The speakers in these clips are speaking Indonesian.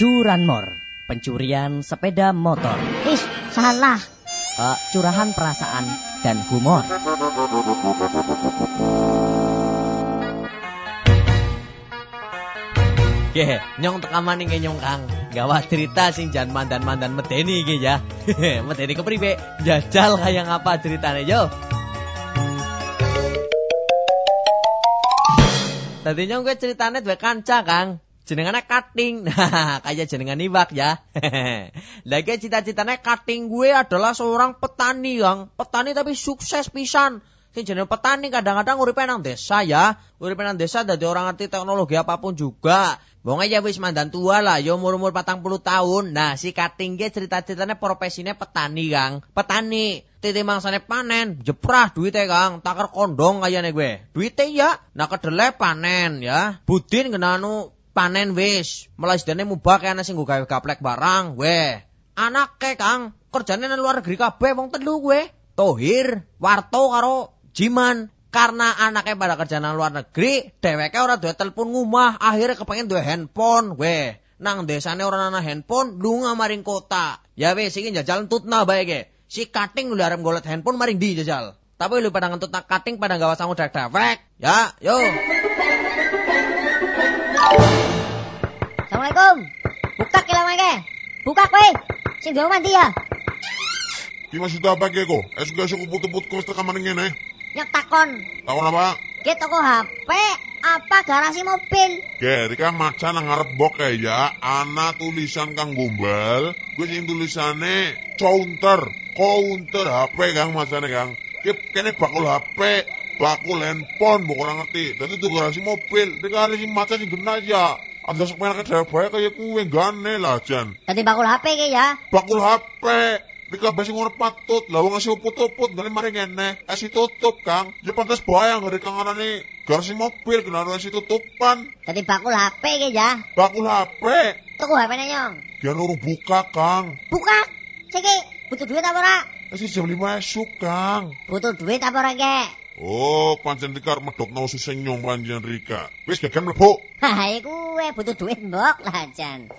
Curanmor, pencurian sepeda motor. Ih, salah. Uh, curahan perasaan dan humor. Oke, nyong tekaman nih nyong kang. Gawa cerita sing jan mandan-mandan medeni iki ya. medeni kepribe? Jajal kayak ngapa ceritanya yo. Tadi nyong gue ceritanya dua kanca kang. Jenengannya cutting. Nah, kayak jenengan ibak ya. Lagi cita-citanya cutting gue adalah seorang petani, Kang. Petani tapi sukses pisan. Sing jenenge petani kadang-kadang uripe nang desa ya. Uripe nang desa dadi orang ngerti teknologi apa pun juga. Wong aja wis mandan tua lah, yo umur-umur patang puluh tahun. Nah, si Kating ge cerita-ceritanya profesinya petani, Kang. Petani. Titi mangsane panen, jeprah duitnya Kang, takar kondong kayaknya gue. Duitnya ya, nah kedele panen ya. Budin kenanu panen wis. Mulai sedene mubah kaya ana sing gawe gaplek barang, weh. Anak ke Kang, kerjane nang luar negeri kabeh wong telu gue. Tohir, Warto karo Jiman karena anaknya pada kerja nang luar negeri, dheweke ora duwe telepon ngumah, akhirnya kepengen duwe handphone, weh. Nang desane ora ana handphone, lunga maring kota. Ya wis iki jajal tutna bae ge. Si kating lu arep golet handphone maring di jajal. Tapi lu pada ngentut kating pada gawa sangu dewek. Ya, yo. Buka kowe. Sing dhewe mandi ya. Ki maksud apa ki kok? Esuk esuk putut-putut kok tekaman ngene. Nyek takon. Takon apa? Ki toko HP apa garasi mobil? Ge, rika maca nang ngarep bok ya, ana tulisan kang gombal, gue sing tulisane counter, counter HP kang macane kang. Ki kene bakul HP, bakul handphone, ora ngerti. Dadi itu garasi mobil, rika garasi maca sing gena ya. Ada sepengen bae kaya kuwe gane lah jan. Dadi bakul HP ki ya. Bakul HP. Rika basi ngono patut, lah wong ngasih uput-uput dari mari ngene, esi tutup Kang. Ya pantes bayang dari kang anane garasi mobil kena esi tutupan. Dadi bakul HP ki ya. Bakul HP. Tuku HP-ne nyong. Biar urung buka Kang. Buka. Siki, butuh duit apa ora? Esi jam 5 esuk Kang. Butuh duit apa ora ki? Oh, pancen Rika arep medhokno susah nyong pancen Rika. Wis gagan mlebu. Hah, iku kuwe butuh duit mbok lah jan.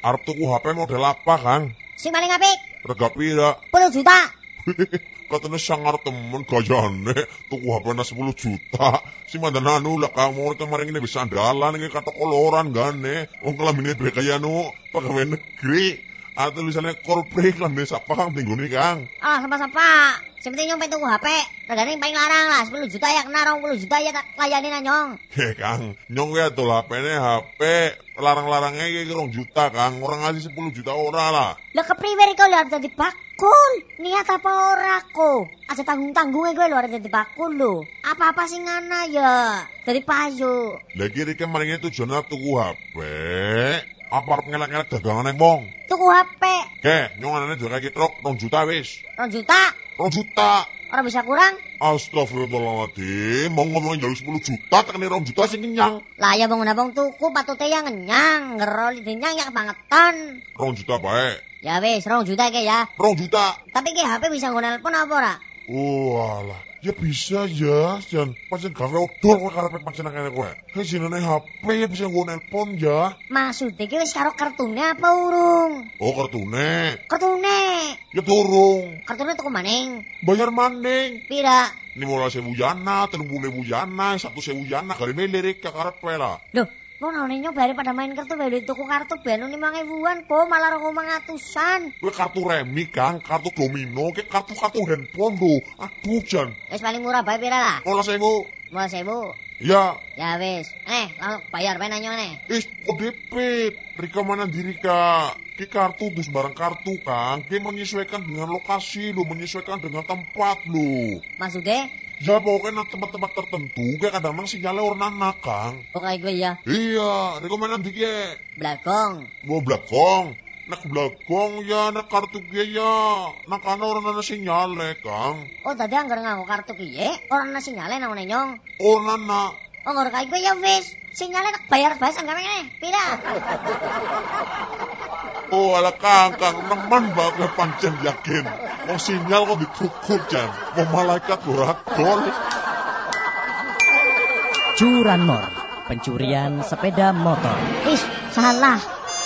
Arep tuku HP model apa Kang? Sing paling apik Rega pira? 10 juta. Katanya sangar temen gayane tuku HP na 10 juta. Si mandan anu lah kamu kemarin ini bisa andalan ini kata koloran gane. Wong kelamine duwe kaya nu pegawai negeri. Atau misalnya korpri kelamine siapa minggu nih Kang? Ah, sapa-sapa. Sing penting nyong pengen HP. Regane paling larang lah, 10 juta ya kena 20 juta ya tak layani nyong. Heh Kang, nyong ya tuh HP ini HP larang-larangnya kayak rong juta Kang. Orang ngasih 10 juta ora lah. Lah kepriwe kau lihat jadi bakul? Niat apa ora ko? Aja tanggung-tanggungnya gue luar jadi bakul lo. Apa-apa sih ngana ya? Dari payu. Lagi Rika kemarin ini tujuannya tuku HP. Apa arep ngelak-ngelak dagangan yang bong? Tuku HP. Oke, nyong anane juga kayak truk rong juta wis. 2 juta. Rong juta. Orang bisa kurang? Astagfirullahaladzim, mau ngomongin jauh 10 juta, tekan rong juta sih kenyang. Lah ya bangun abang tuku patutnya yang ngenyang. Ngerol dinyang ya kebangetan. Rong juta baik. Ya wis, rong juta ke ya. Rong juta. Tapi ke HP bisa gue nelpon apa ora? Oh alah, ya bisa ya, Jan. Pancen gawe odol kowe karepe pancen akene kowe. Hei jenenge HP ya bisa nggo nelpon ya. Maksudnya ki wis karo kartune apa urung? Oh kartune. Kartune. Ya durung. Kartune tuku maning. Bayar maning. Pira? Ini mulai sewu jana, telung puluh jana, satu sewu jana, kali ini lirik ke karepe lah. Loh, lo naune bari pada main kartu bari tuku kartu benu lima ribuan kok malah rong ngatusan. Kowe kartu remi Kang, kartu domino, ke kartu-kartu handphone lho. Aduh Jan. Wis paling murah bae pira lah? Ora sewu. Murah sewu. Ya, Ya wis. Eh, langsung bayar bae nanyo nih. Is, kok debit? Rika mana diri kak? Ki kartu dus barang kartu kang, ki menyesuaikan dengan lokasi lo, menyesuaikan dengan tempat lo. Maksudnya? Ya pokoknya tempat-tempat tertentu, kayak kadang-kadang sinyalnya orang anak kang. Pokoknya gue ya, Iya, diri ya? belakang. Mau belakang, nak belakang ya, nak kartu kia ya, nak kana orang anak sinyalnya kang. Oh, tadi anggar nganggo kartu kiye, orang nasi nyale nang nyong. Orang anak, Oh, ngor kae gue ya wis. Sinyale tak bayar bae sanggame ngene. Pira? oh ala kang, kang nemen banget pancen yakin. Mau sinyal kok ditukur jan, mau malaikat borak gol. Curanmor, pencurian sepeda motor. Ih, salah